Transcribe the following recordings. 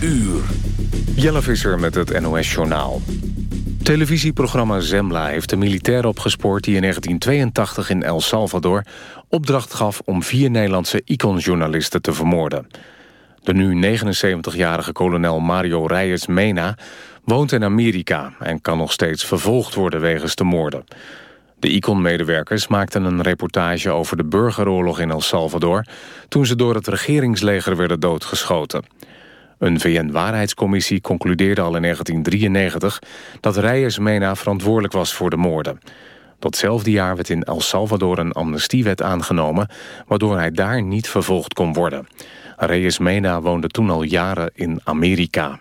uur. Jelle Visser met het NOS-journaal. Televisieprogramma Zembla heeft de militair opgespoord... die in 1982 in El Salvador opdracht gaf... om vier Nederlandse iconjournalisten te vermoorden. De nu 79-jarige kolonel Mario Reyes Mena woont in Amerika... en kan nog steeds vervolgd worden wegens de moorden. De ICON-medewerkers maakten een reportage over de burgeroorlog in El Salvador... toen ze door het regeringsleger werden doodgeschoten. Een VN-waarheidscommissie concludeerde al in 1993... dat Reyes Mena verantwoordelijk was voor de moorden. Datzelfde jaar werd in El Salvador een amnestiewet aangenomen... waardoor hij daar niet vervolgd kon worden. Reyes Mena woonde toen al jaren in Amerika.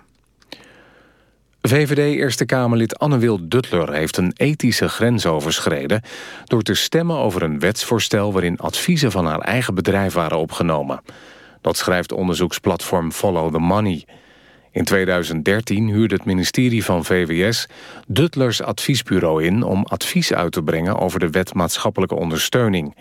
VVD Eerste Kamerlid Anne-Wil Duttler heeft een ethische grens overschreden... door te stemmen over een wetsvoorstel waarin adviezen van haar eigen bedrijf waren opgenomen. Dat schrijft onderzoeksplatform Follow the Money. In 2013 huurde het ministerie van VWS Duttlers adviesbureau in... om advies uit te brengen over de wet maatschappelijke ondersteuning.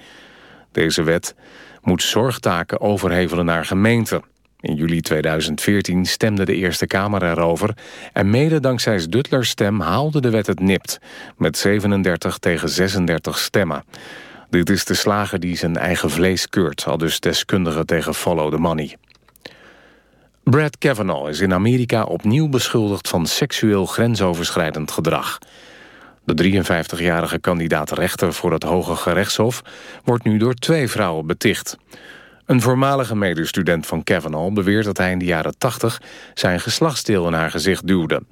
Deze wet moet zorgtaken overhevelen naar gemeenten. In juli 2014 stemde de Eerste Kamer erover... en mede dankzij Duttlers stem haalde de wet het nipt... met 37 tegen 36 stemmen. Dit is de slager die zijn eigen vlees keurt... al dus deskundigen tegen Follow the Money. Brad Kavanaugh is in Amerika opnieuw beschuldigd... van seksueel grensoverschrijdend gedrag. De 53-jarige kandidaat rechter voor het Hoge Gerechtshof... wordt nu door twee vrouwen beticht... Een voormalige medestudent van Kavanaugh beweert dat hij in de jaren 80 zijn geslachtsdeel in haar gezicht duwde.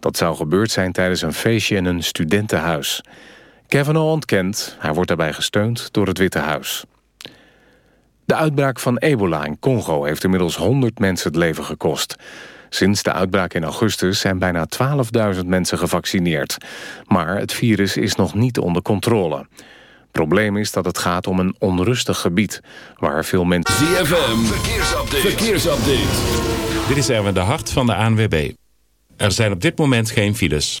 Dat zou gebeurd zijn tijdens een feestje in een studentenhuis. Kavanaugh ontkent, hij wordt daarbij gesteund door het Witte Huis. De uitbraak van ebola in Congo heeft inmiddels 100 mensen het leven gekost. Sinds de uitbraak in augustus zijn bijna 12.000 mensen gevaccineerd. Maar het virus is nog niet onder controle. Probleem is dat het gaat om een onrustig gebied... waar veel mensen... ZFM, verkeersupdate. verkeersupdate. Dit is Erwin de Hart van de ANWB. Er zijn op dit moment geen files.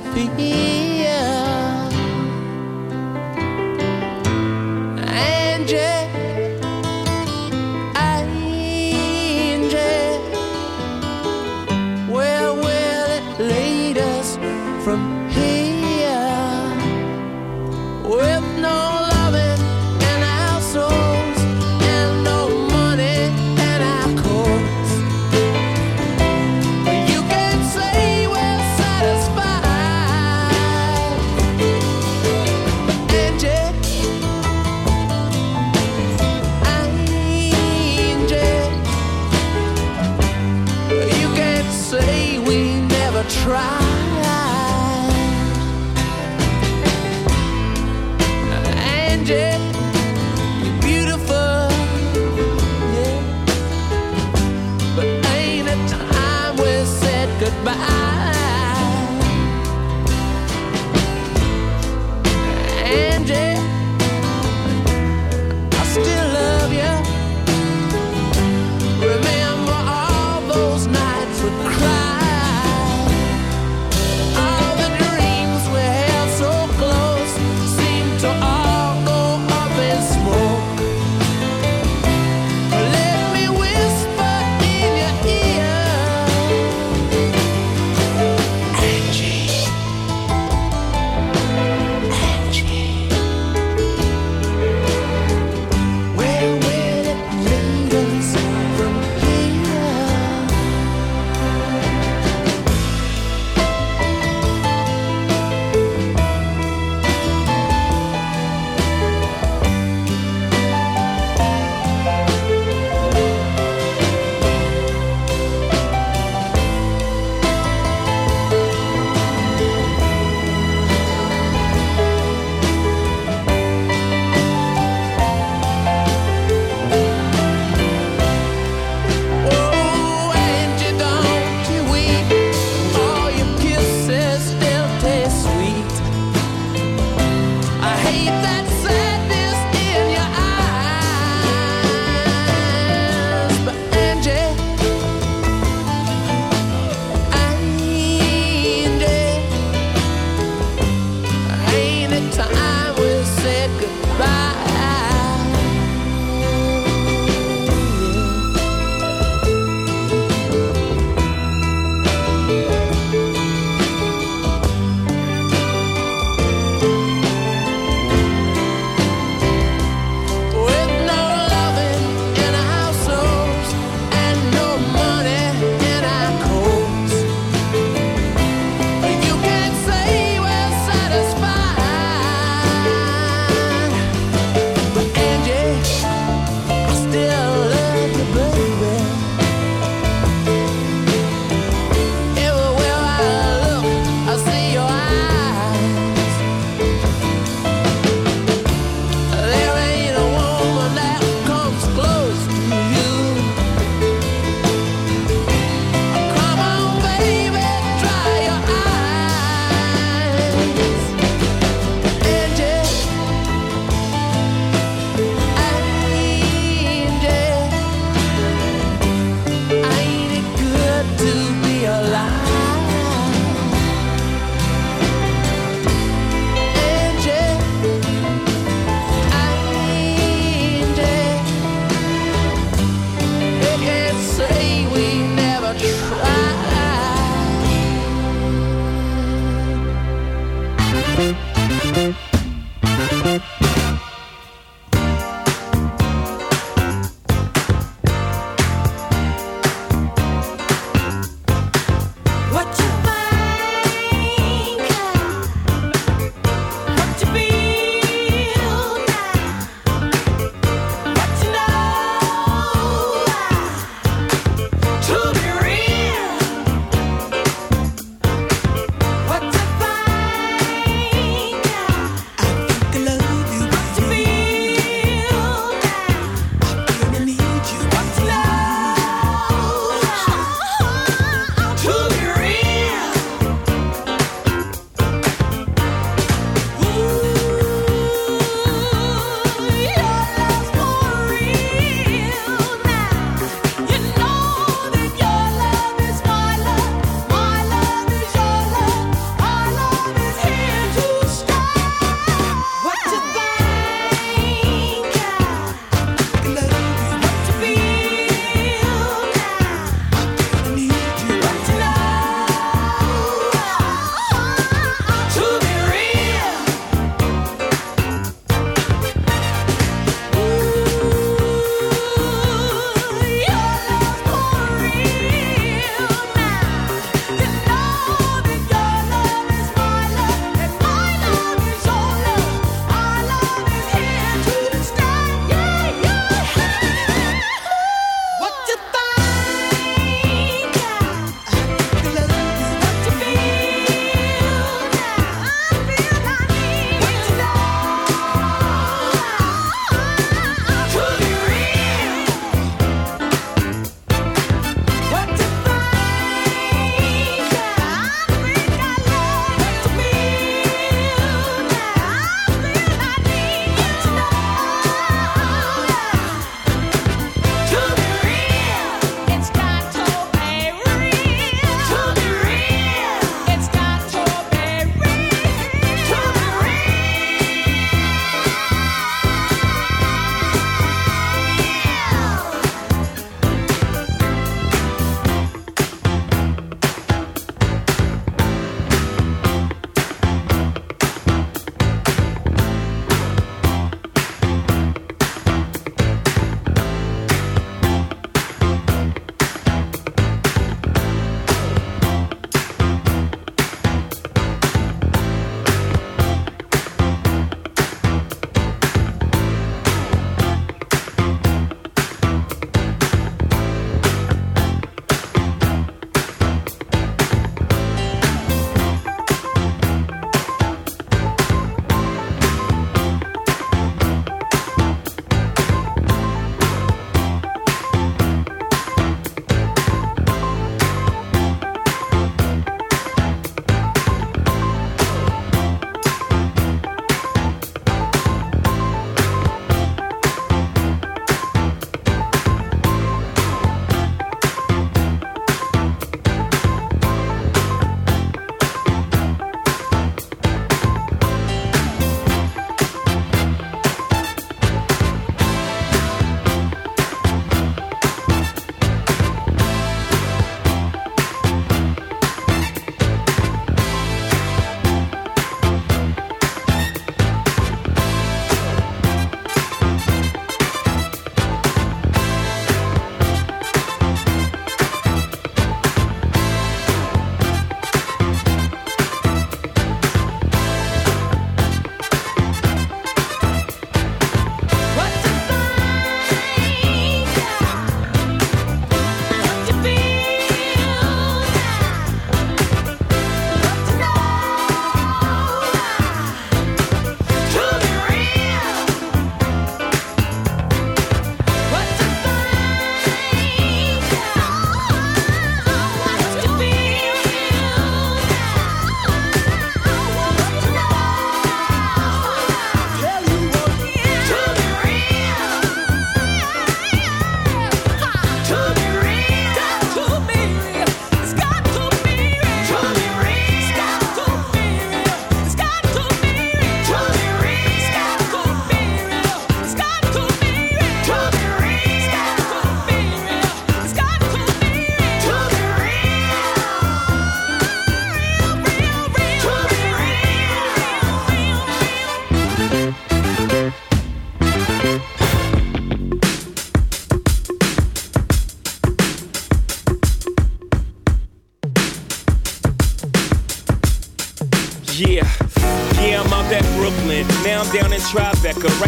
the.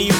Need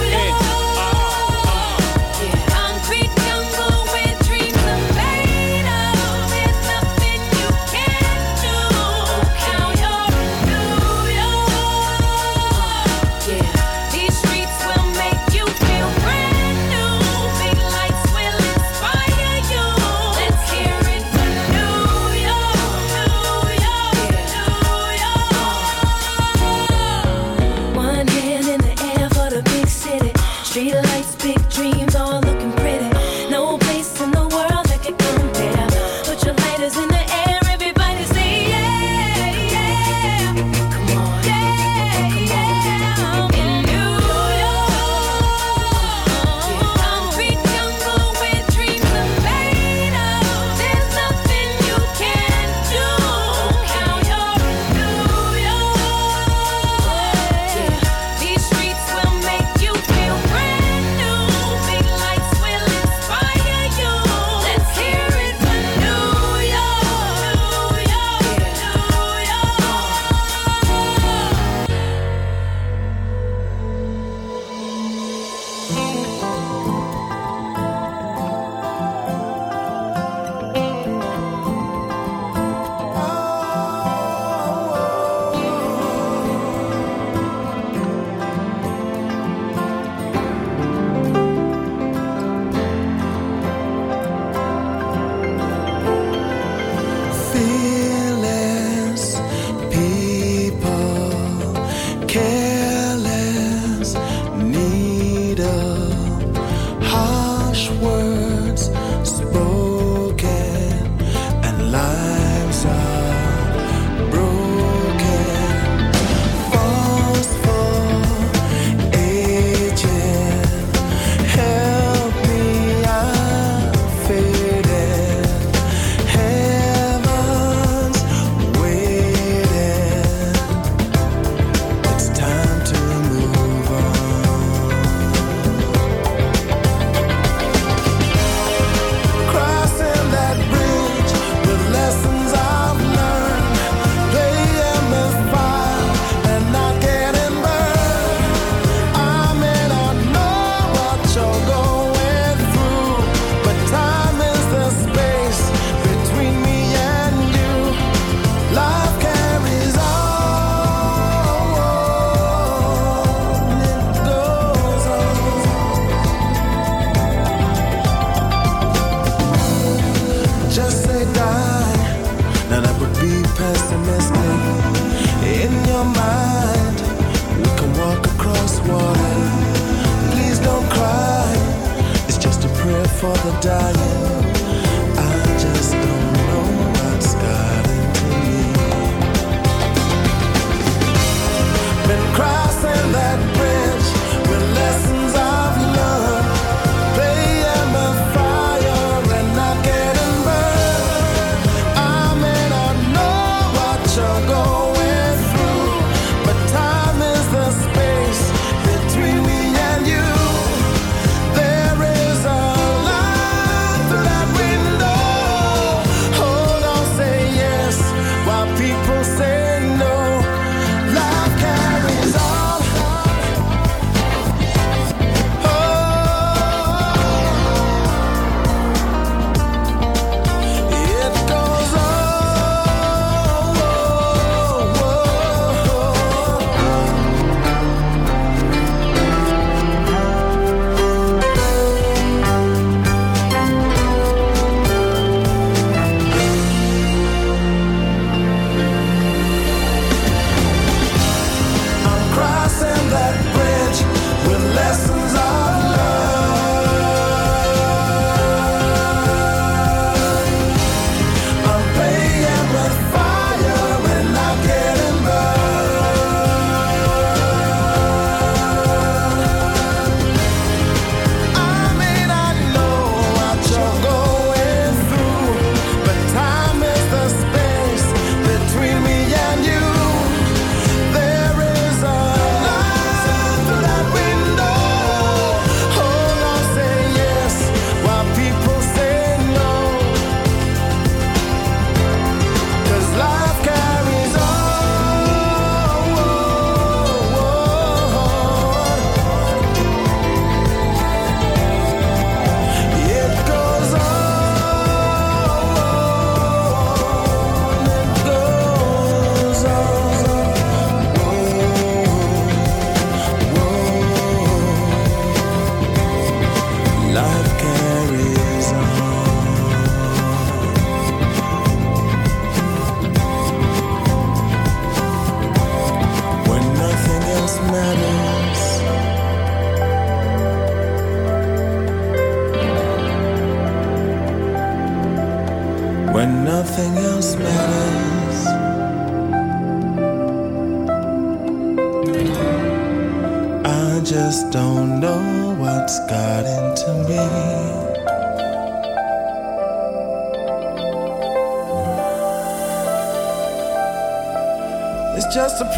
It's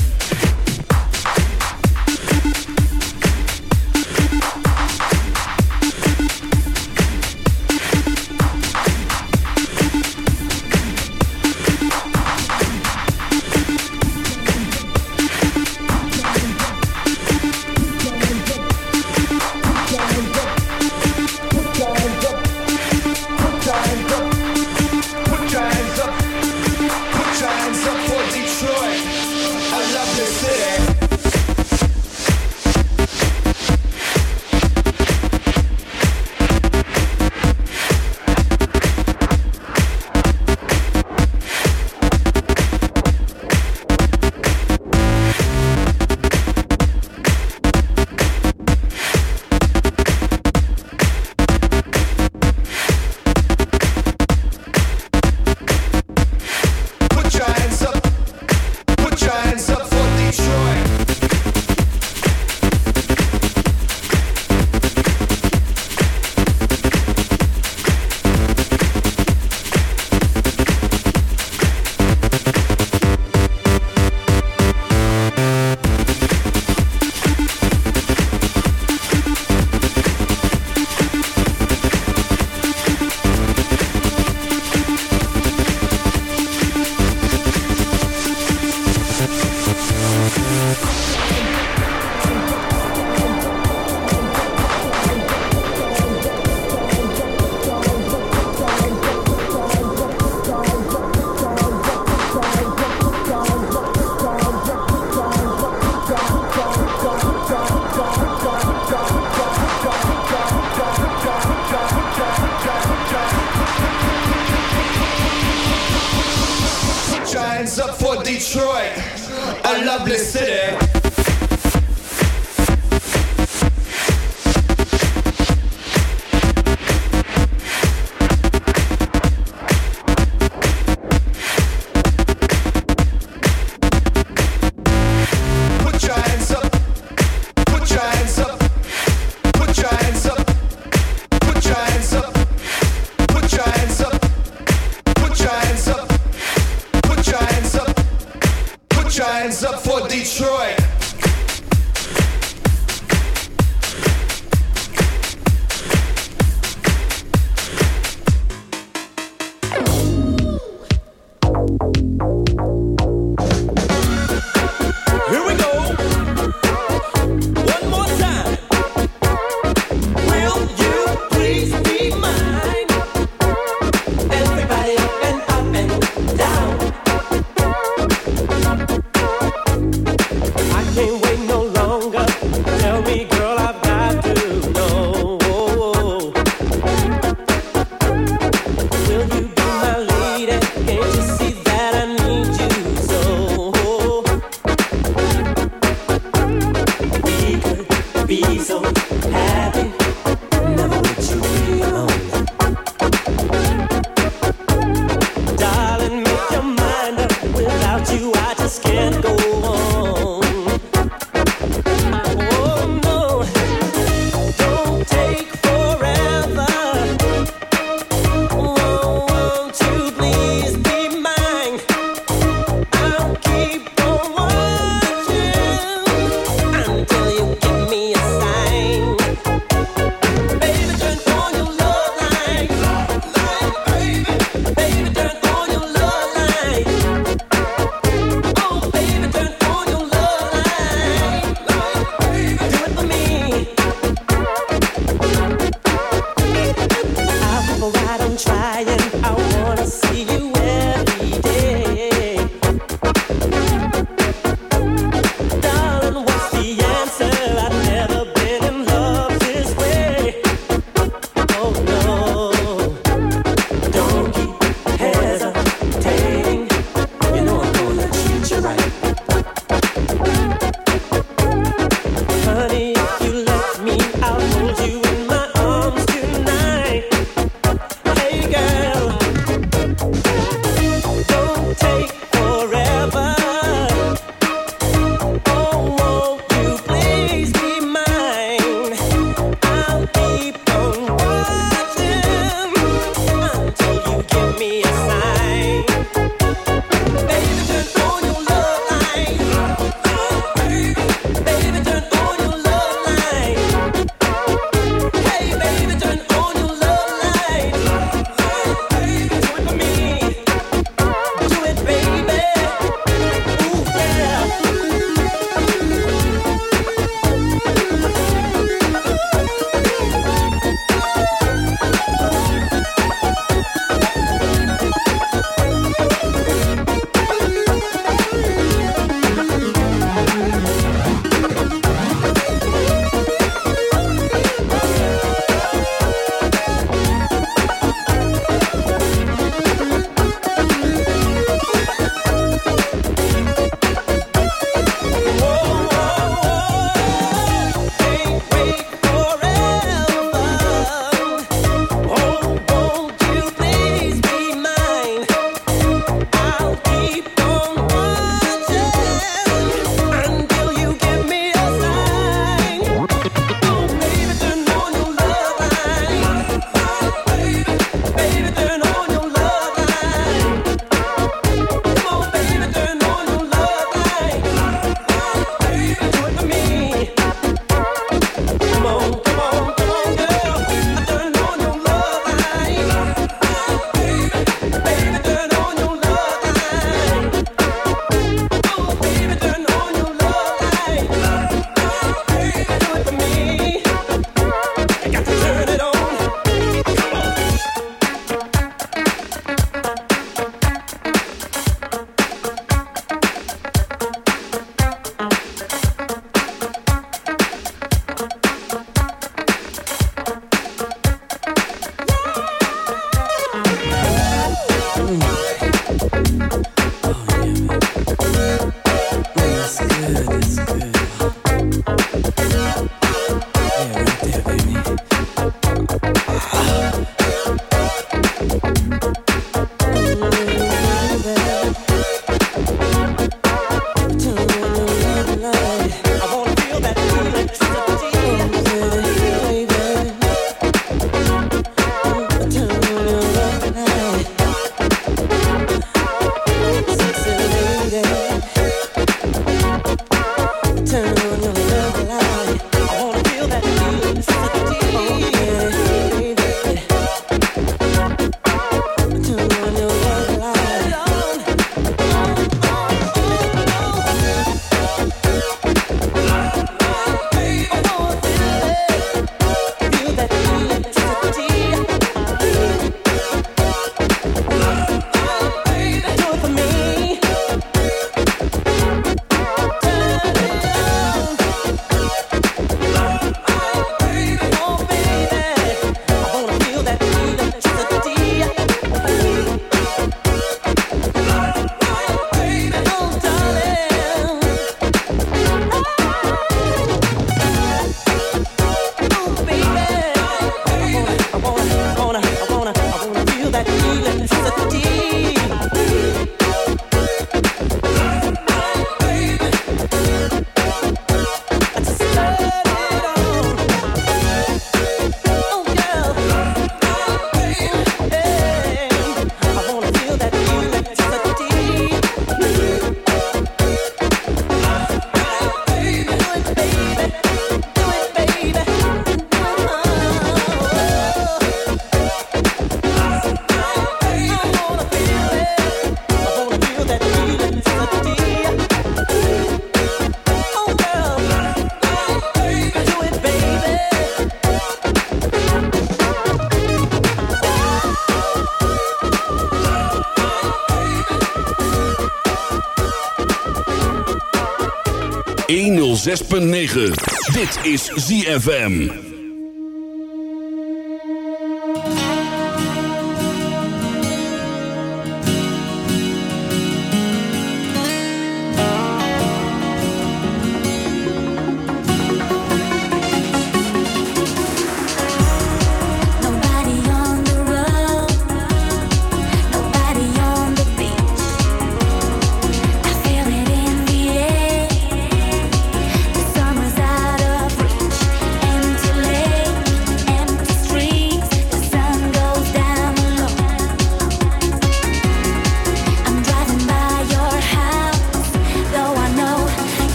106.9. Dit is ZFM.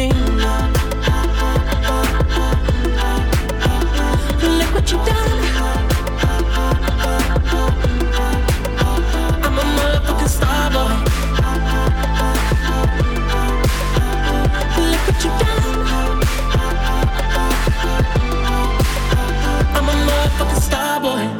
Look what you done. I'm a motherfucking star boy. Look what you done. I'm a motherfucking star boy.